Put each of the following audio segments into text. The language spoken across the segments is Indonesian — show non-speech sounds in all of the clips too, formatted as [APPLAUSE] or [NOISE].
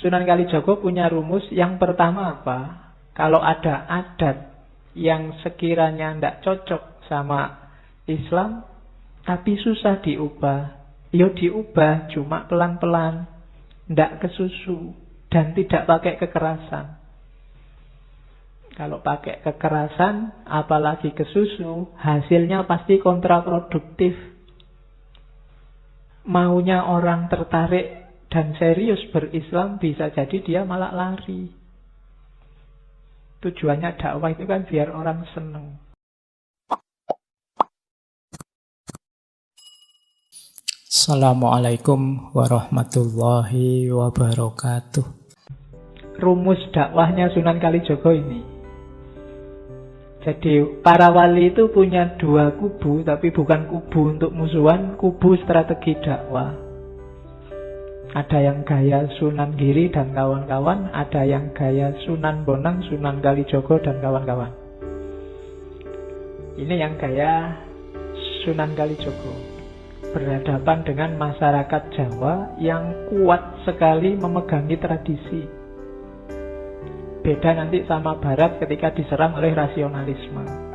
Sunan Kalijogo punya rumus yang pertama apa? Kalau ada adat yang sekiranya tidak cocok sama Islam, tapi susah diubah, yo diubah cuma pelan-pelan, tidak kesusu dan tidak pakai kekerasan. Kalau pakai kekerasan, apalagi kesusu, hasilnya pasti kontraproduktif. Maunya orang tertarik dan serius berislam bisa jadi dia malah lari. Tujuannya dakwah itu kan biar orang seneng. Assalamualaikum warahmatullahi wabarakatuh. Rumus dakwahnya Sunan Kalijogo ini. Jadi para wali itu punya dua kubu, tapi bukan kubu untuk musuhan, kubu strategi dakwah. Ada yang gaya Sunan Giri dan kawan-kawan, ada yang gaya Sunan Bonang, Sunan Kalijogo dan kawan-kawan. Ini yang gaya Sunan Kalijogo. Berhadapan dengan masyarakat Jawa yang kuat sekali memegangi tradisi. Beda nanti sama Barat ketika diserang oleh rasionalisme.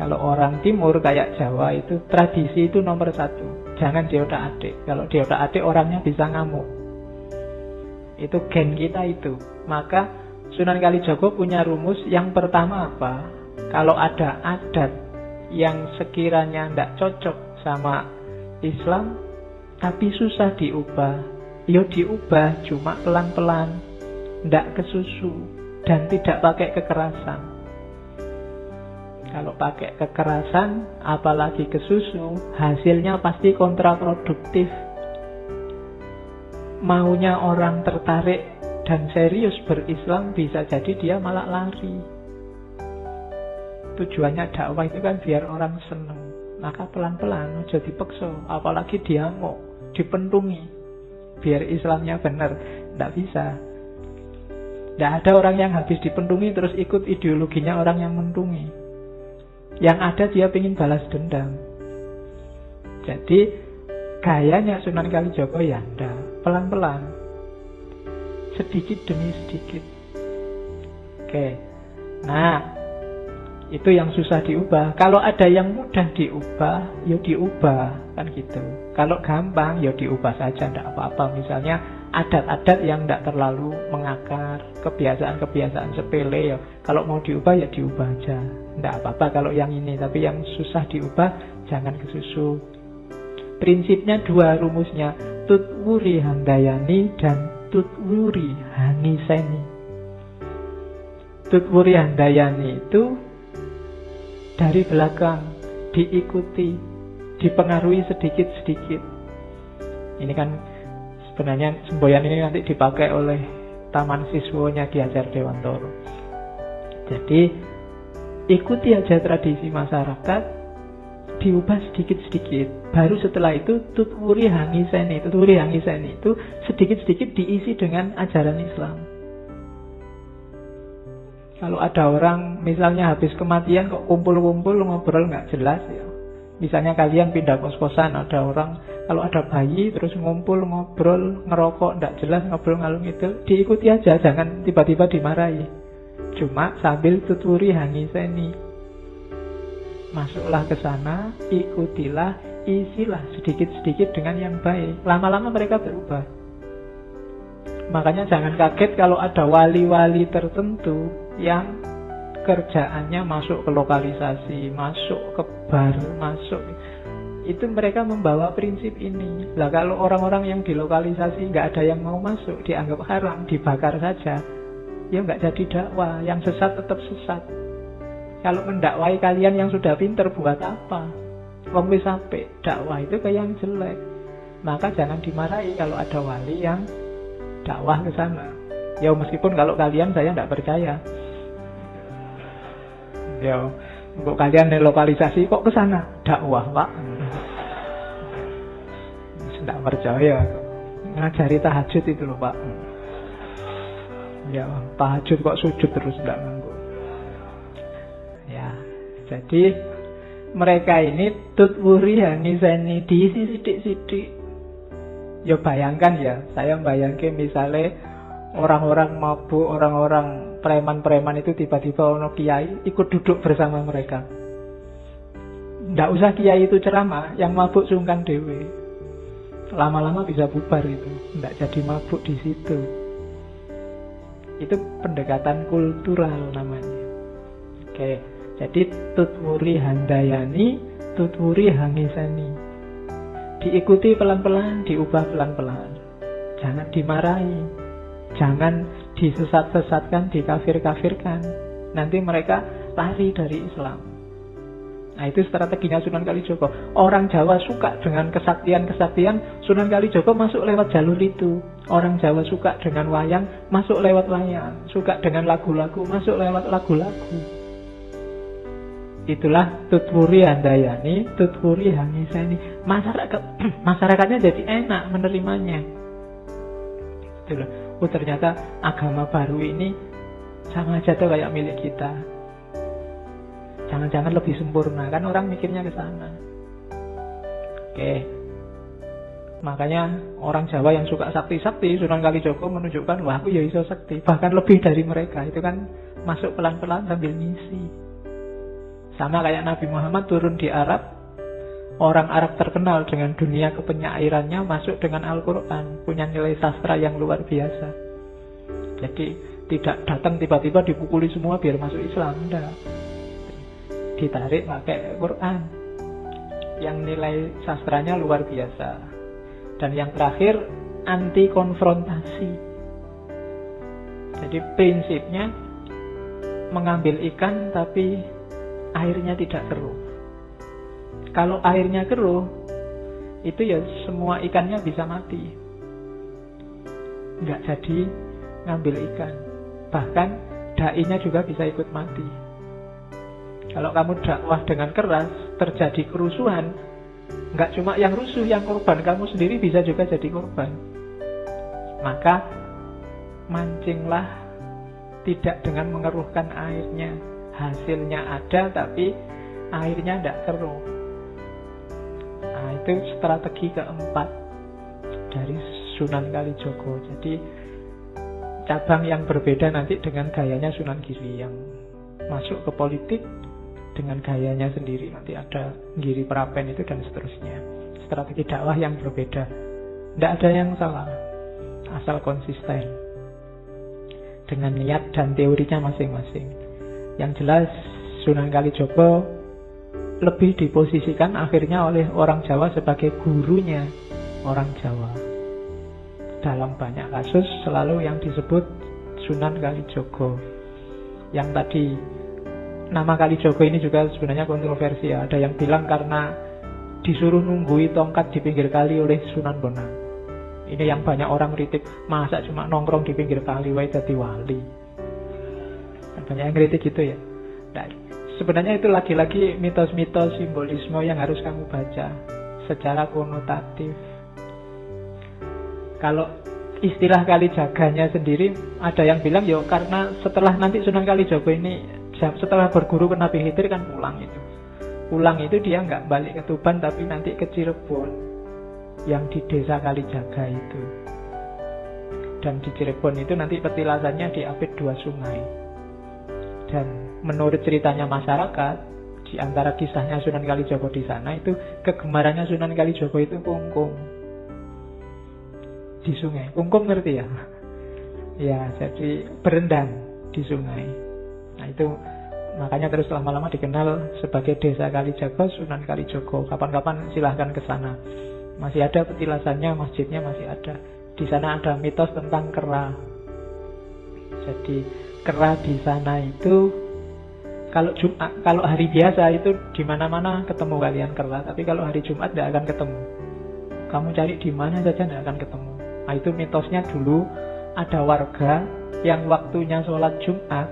Kalau orang timur kayak Jawa itu tradisi itu nomor satu. Jangan diotak adik. Kalau diotak adik orangnya bisa ngamuk. Itu gen kita itu. Maka Sunan Kalijogo punya rumus yang pertama apa? Kalau ada adat yang sekiranya tidak cocok sama Islam, tapi susah diubah. Yo diubah cuma pelan-pelan, tidak kesusu dan tidak pakai kekerasan. Kalau pakai kekerasan, apalagi ke susu, hasilnya pasti kontraproduktif. Maunya orang tertarik dan serius berislam bisa jadi dia malah lari. Tujuannya dakwah itu kan biar orang seneng. Maka pelan-pelan, jadi dipeksa. Apalagi dia mau dipentungi. Biar Islamnya benar. Tidak bisa. Tidak ada orang yang habis dipentungi terus ikut ideologinya orang yang mentungi. Yang ada dia ingin balas dendam. Jadi gayanya Sunan Kalijogo ya pelan-pelan. Sedikit demi sedikit. Oke. Nah, itu yang susah diubah. Kalau ada yang mudah diubah, ya diubah kan gitu. Kalau gampang, ya diubah saja, ndak apa-apa. Misalnya adat-adat yang tidak terlalu mengakar, kebiasaan-kebiasaan sepele ya. Kalau mau diubah ya diubah aja. Tidak apa-apa kalau yang ini, tapi yang susah diubah jangan kesusu. Prinsipnya dua rumusnya, tutwuri handayani dan tutwuri haniseni. Tutwuri handayani itu dari belakang diikuti, dipengaruhi sedikit-sedikit. Ini kan Sebenarnya semboyan ini nanti dipakai oleh taman siswonya Ki Hajar Dewantoro. Jadi ikuti aja tradisi masyarakat, diubah sedikit-sedikit. Baru setelah itu tuturi hangiseni, tuturi hangiseni itu sedikit-sedikit diisi dengan ajaran Islam. Kalau ada orang misalnya habis kematian kok kumpul-kumpul ngobrol nggak jelas ya. Misalnya kalian pindah kos-kosan ada orang kalau ada bayi terus ngumpul ngobrol ngerokok tidak jelas ngobrol ngalung itu diikuti aja jangan tiba-tiba dimarahi. Cuma sambil tuturi hangiseni masuklah ke sana ikutilah isilah sedikit-sedikit dengan yang baik. Lama-lama mereka berubah. Makanya jangan kaget kalau ada wali-wali tertentu yang kerjaannya masuk ke lokalisasi masuk ke bar masuk itu mereka membawa prinsip ini. Lah kalau orang-orang yang dilokalisasi nggak ada yang mau masuk, dianggap haram, dibakar saja, ya nggak jadi dakwah. Yang sesat tetap sesat. Kalau mendakwai kalian yang sudah pinter buat apa? Wong wis sampai dakwah itu kayak yang jelek. Maka jangan dimarahi kalau ada wali yang dakwah ke sana. Ya meskipun kalau kalian saya tidak percaya. Ya, untuk kalian lokalisasi kok ke sana? Dakwah, Pak. Tidak percaya ngajari tahajud itu loh pak. Ya tahajud kok sujud terus tidak nganggu ya jadi mereka ini tutwuri haniseni diisi sidik-sidik ya bayangkan ya saya bayangkan misalnya orang-orang mabuk, orang-orang preman-preman itu tiba-tiba ono kiai ikut duduk bersama mereka. Tidak usah kiai itu ceramah, yang mabuk sungkan dewe. Lama-lama bisa bubar itu, tidak jadi mabuk di situ. Itu pendekatan kultural namanya. Oke, jadi tutwuri handayani, tutwuri hangisani. Diikuti pelan-pelan, diubah pelan-pelan. Jangan dimarahi, Jangan disesat-sesatkan, dikafir-kafirkan. Nanti mereka lari dari Islam. Nah itu strateginya Sunan Kalijogo. Orang Jawa suka dengan kesaktian-kesaktian, Sunan Kalijogo masuk lewat jalur itu. Orang Jawa suka dengan wayang, masuk lewat wayang. Suka dengan lagu-lagu, masuk lewat lagu-lagu. Itulah tutwuri handayani, tutwuri hangisani. Masyarakat, [CLEARS THROAT] masyarakatnya jadi enak menerimanya. Itulah oh ternyata agama baru ini sama aja tuh kayak milik kita. Jangan-jangan lebih sempurna kan orang mikirnya ke sana. Oke. Makanya orang Jawa yang suka sakti-sakti Sunan Kalijogo menunjukkan wah aku ya iso sakti, bahkan lebih dari mereka. Itu kan masuk pelan-pelan sambil ngisi. Sama kayak Nabi Muhammad turun di Arab, orang Arab terkenal dengan dunia kepenyairannya masuk dengan Al-Quran punya nilai sastra yang luar biasa. Jadi tidak datang tiba-tiba dipukuli semua biar masuk Islam enggak. Ditarik pakai Quran yang nilai sastranya luar biasa. Dan yang terakhir anti konfrontasi jadi prinsipnya mengambil ikan tapi airnya tidak keruh kalau airnya keruh, itu ya semua ikannya bisa mati. Nggak jadi ngambil ikan. Bahkan dainya juga bisa ikut mati. Kalau kamu dakwah dengan keras, terjadi kerusuhan, nggak cuma yang rusuh, yang korban kamu sendiri bisa juga jadi korban. Maka mancinglah tidak dengan mengeruhkan airnya. Hasilnya ada tapi airnya tidak keruh. Itu strategi keempat dari Sunan Kalijogo. Jadi cabang yang berbeda nanti dengan gayanya Sunan Giri yang masuk ke politik dengan gayanya sendiri. Nanti ada Giri Prapen itu dan seterusnya. Strategi dakwah yang berbeda. Tidak ada yang salah. Asal konsisten. Dengan niat dan teorinya masing-masing. Yang jelas Sunan Kalijogo lebih diposisikan akhirnya oleh orang Jawa sebagai gurunya orang Jawa. Dalam banyak kasus selalu yang disebut Sunan Kalijogo. Yang tadi nama Kalijogo ini juga sebenarnya kontroversi ya. Ada yang bilang karena disuruh nunggui tongkat di pinggir kali oleh Sunan Bonang. Ini yang banyak orang kritik, masa cuma nongkrong di pinggir kali wae jadi wali. Banyak yang kritik gitu ya. Nah, Sebenarnya itu lagi-lagi mitos-mitos simbolisme yang harus kamu baca secara konotatif. Kalau istilah kali jaganya sendiri ada yang bilang ya karena setelah nanti Sunan Kalijaga ini setelah berguru ke Nabi kan pulang itu. Pulang itu dia nggak balik ke Tuban tapi nanti ke Cirebon yang di desa Kalijaga itu. Dan di Cirebon itu nanti petilasannya diapit dua sungai. Dan menurut ceritanya masyarakat di antara kisahnya Sunan Kalijogo di sana itu kegemarannya Sunan Kalijogo itu kungkum di sungai. Kungkum ngerti ya? [LAUGHS] Ya, jadi berendam di sungai. Nah itu makanya terus lama-lama dikenal sebagai desa Kalijago, Sunan Kalijogo. Kapan-kapan silahkan ke sana. Masih ada petilasannya, masjidnya masih ada. Di sana ada mitos tentang kera. Jadi kera di sana itu kalau Jumat, kalau hari biasa itu di mana-mana ketemu kalian kera, tapi kalau hari Jumat tidak akan ketemu. Kamu cari di mana saja tidak akan ketemu. Nah itu mitosnya dulu ada warga yang waktunya sholat Jumat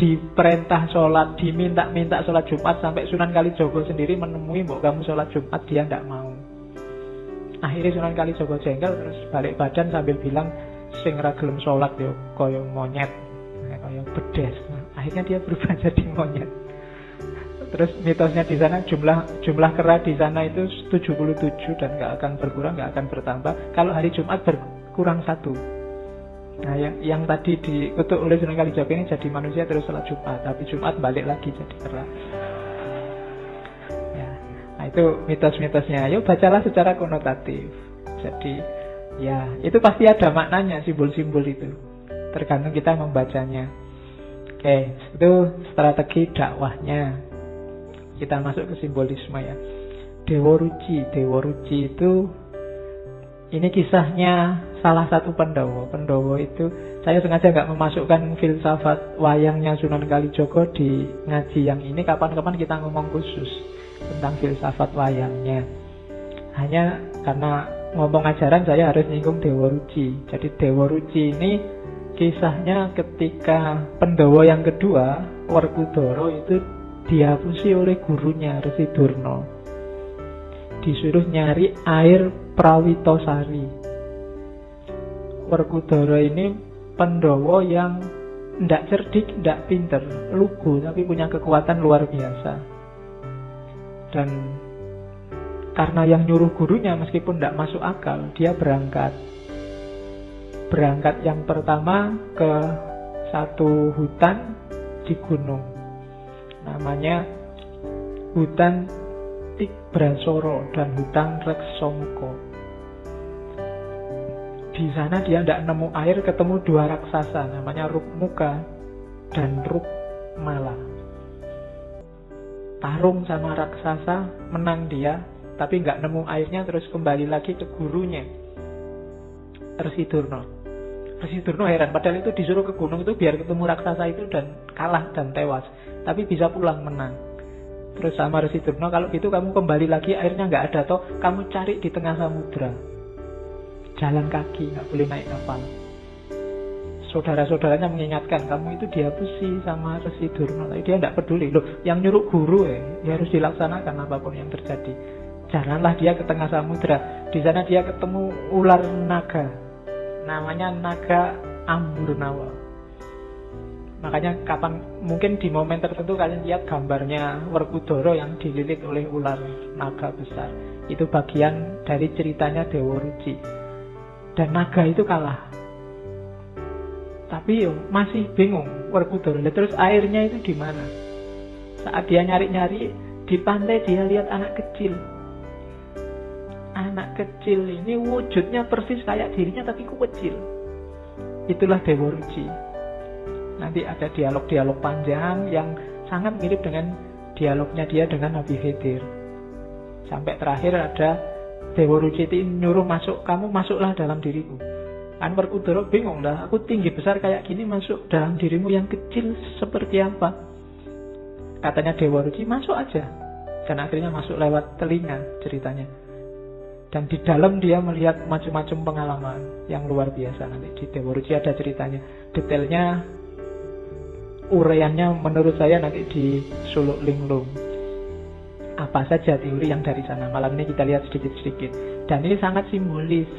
diperintah sholat, diminta-minta sholat Jumat sampai Sunan Kalijogo sendiri menemui mau kamu sholat Jumat dia tidak mau. Akhirnya Sunan Kalijogo jengkel terus balik badan sambil bilang sing ra gelem sholat yo koyo monyet, koyo bedes. Akhirnya dia berubah [LAUGHS] jadi monyet. Terus mitosnya di sana jumlah jumlah kera di sana itu 77 dan nggak akan berkurang nggak akan bertambah. Kalau hari Jumat berkurang satu. Nah yang, yang tadi dikutuk oleh Sunan Kalijaga ini jadi manusia terus sholat Jumat Tapi Jumat balik lagi jadi kera. Ya, Nah itu mitos-mitosnya. Yuk bacalah secara konotatif. Jadi ya itu pasti ada maknanya simbol-simbol itu. Tergantung kita membacanya Oke itu strategi dakwahnya Kita masuk ke simbolisme ya Dewa Ruci Dewa Ruci itu Ini kisahnya salah satu Pendowo. Pendowo itu saya sengaja nggak memasukkan filsafat wayangnya Sunan Kalijogo di ngaji yang ini. Kapan-kapan kita ngomong khusus tentang filsafat wayangnya. Hanya karena ngomong ajaran saya harus nyinggung Dewa Ruci. Jadi Dewa Ruci ini kisahnya ketika Pendowo yang kedua, Werkudara itu dihapusi oleh gurunya Resi Durno. Disuruh nyari air Prawitosari Werkudara ini pendowo yang tidak cerdik, tidak pinter, lugu, tapi punya kekuatan luar biasa. Dan karena yang nyuruh gurunya meskipun tidak masuk akal, dia berangkat. Berangkat yang pertama ke satu hutan di gunung. Namanya hutan Tikbrasoro dan hutan Reksongko. Di sana dia tidak nemu air ketemu dua raksasa namanya Rukmuka dan Rukmala. Tarung sama raksasa menang dia tapi nggak nemu airnya terus kembali lagi ke gurunya Resi Durno Resi Durno heran padahal itu disuruh ke gunung itu biar ketemu raksasa itu dan kalah dan tewas tapi bisa pulang menang terus sama Resi Durno kalau gitu kamu kembali lagi airnya nggak ada toh kamu cari di tengah samudra jalan kaki, nggak boleh naik kapal. Saudara-saudaranya mengingatkan kamu itu dihapusi sama Resi Durna, tapi dia tidak peduli. Loh, yang nyuruh guru ya, dia harus dilaksanakan apa pun yang terjadi. Janganlah dia ke tengah samudra. Di sana dia ketemu ular naga, namanya naga Amburnawa. Makanya kapan mungkin di momen tertentu kalian lihat gambarnya Werkudara yang dililit oleh ular naga besar. Itu bagian dari ceritanya Dewa Ruci dan naga itu kalah. Tapi yo masih bingung Werkudara. Terus airnya itu di mana? Saat dia nyari-nyari di pantai dia lihat anak kecil. Anak kecil ini wujudnya persis kayak dirinya tapi kecil. Itulah Dewa Ruci. Nanti ada dialog-dialog panjang yang sangat mirip dengan dialognya dia dengan Nabi Khidir. Sampai terakhir ada Dewa Ruciti nyuruh masuk, kamu masuklah dalam diriku. Kan Werkudara bingung lah, aku tinggi besar kayak gini masuk dalam dirimu yang kecil seperti apa? Katanya Dewa Ruci, masuk aja. Dan akhirnya masuk lewat telinga ceritanya. Dan di dalam dia melihat macam-macam pengalaman yang luar biasa nanti di Ruci ada ceritanya. Detailnya uraiannya menurut saya nanti di Suluk Linglung apa saja teori yang dari sana. Malam ini kita lihat sedikit-sedikit. Dan ini sangat simbolis.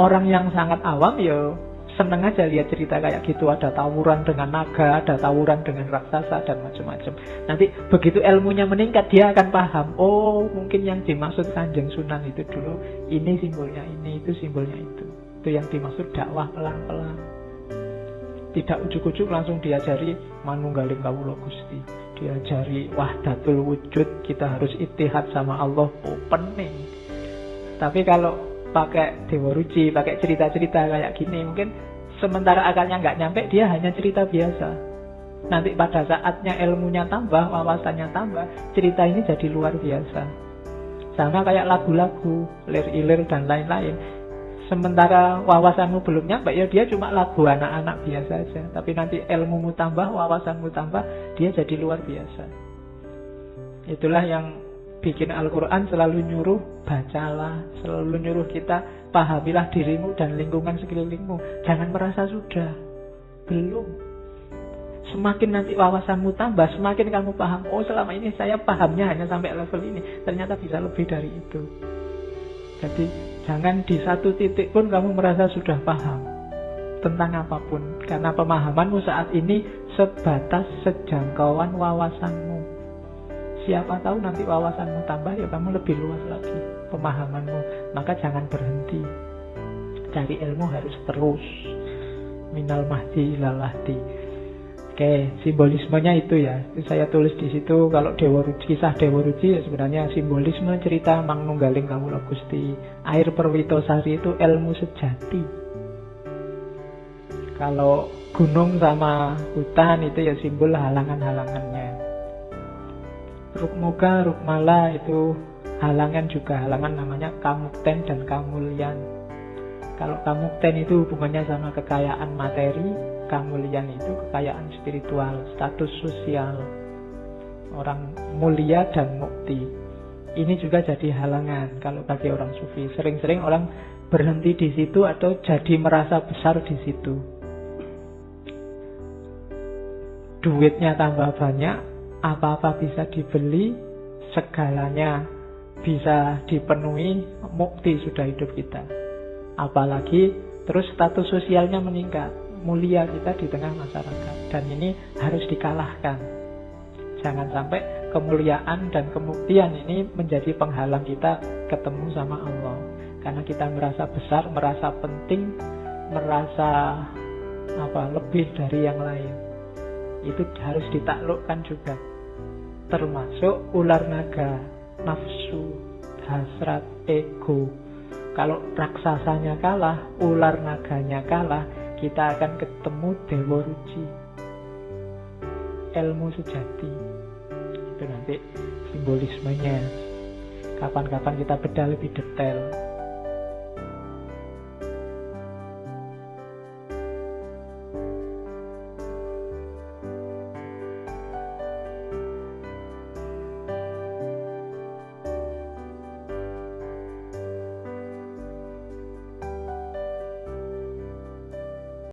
Orang yang sangat awam ya seneng aja lihat cerita kayak gitu. Ada tawuran dengan naga, ada tawuran dengan raksasa, dan macam-macam. Nanti begitu ilmunya meningkat, dia akan paham. Oh, mungkin yang dimaksud Kanjeng Sunan itu dulu, ini simbolnya ini, itu simbolnya itu. Itu yang dimaksud dakwah pelan-pelan. Tidak ujuk-ujuk langsung diajari manunggaling kawulo gusti diajari wahdatul wujud kita harus itihad sama Allah opening tapi kalau pakai Dewa Ruci pakai cerita-cerita kayak gini mungkin sementara akalnya nggak nyampe dia hanya cerita biasa. Nanti pada saatnya ilmunya tambah wawasannya tambah cerita ini jadi luar biasa. Sama kayak lagu-lagu lir-ilir dan lain-lain. Sementara wawasanmu belum nyampe ya dia cuma lagu anak-anak biasa aja. Tapi nanti ilmumu tambah wawasanmu tambah dia jadi luar biasa. Itulah yang bikin Al-Quran selalu nyuruh bacalah selalu nyuruh kita pahamilah dirimu dan lingkungan sekelilingmu. Jangan merasa sudah. Belum. Semakin nanti wawasanmu tambah semakin kamu paham oh selama ini saya pahamnya hanya sampai level ini. Ternyata bisa lebih dari itu. Jadi Jangan di satu titik pun kamu merasa sudah paham tentang apa pun. Karena pemahamanmu saat ini sebatas sejangkauan wawasanmu. Siapa tahu nanti wawasanmu tambah ya kamu lebih luas lagi pemahamanmu. Maka jangan berhenti. cari ilmu harus terus minal mahdi ilal lahdi Oke, simbolismenya itu ya. Saya tulis di situ kalau Dewa Ruci, kisah Dewa Ruci ya sebenarnya simbolisme cerita Mang Nunggaling Kawula Gusti. Air Perwitosari itu ilmu sejati. Kalau gunung sama hutan itu ya simbol halangan-halangannya. Rukmuka, Rukmala itu halangan juga. Halangan namanya Kamukten dan Kamulyan. Kalau Kamukten itu hubungannya sama kekayaan materi, kemuliaan itu kekayaan spiritual, status sosial. Orang mulia dan mukti. Ini juga jadi halangan kalau bagi orang sufi. Sering-sering orang berhenti di situ atau jadi merasa besar di situ. Duitnya tambah banyak, apa-apa bisa dibeli, segalanya bisa dipenuhi, mukti sudah hidup kita. Apalagi terus status sosialnya meningkat mulia kita di tengah masyarakat. Dan ini harus dikalahkan. Jangan sampai kemuliaan dan kemuktian ini menjadi penghalang kita ketemu sama Allah. Karena kita merasa besar merasa penting merasa apa lebih dari yang lain. Itu harus ditaklukkan juga termasuk ular naga nafsu hasrat ego. Kalau raksasanya kalah ular naganya kalah kita akan ketemu Dewa Ruci. Ilmu sejati. Itu nanti simbolismenya. Kapan-kapan kita bedah lebih detail